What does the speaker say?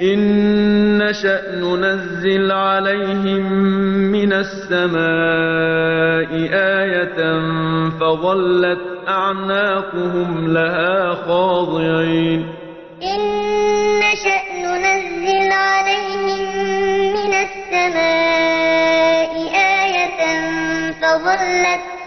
إن نشأ ننزل عليهم من السماء آية فظلت أعناقهم لها خاضعين. إن نشأ ننزل عليهم من السماء آية فظلت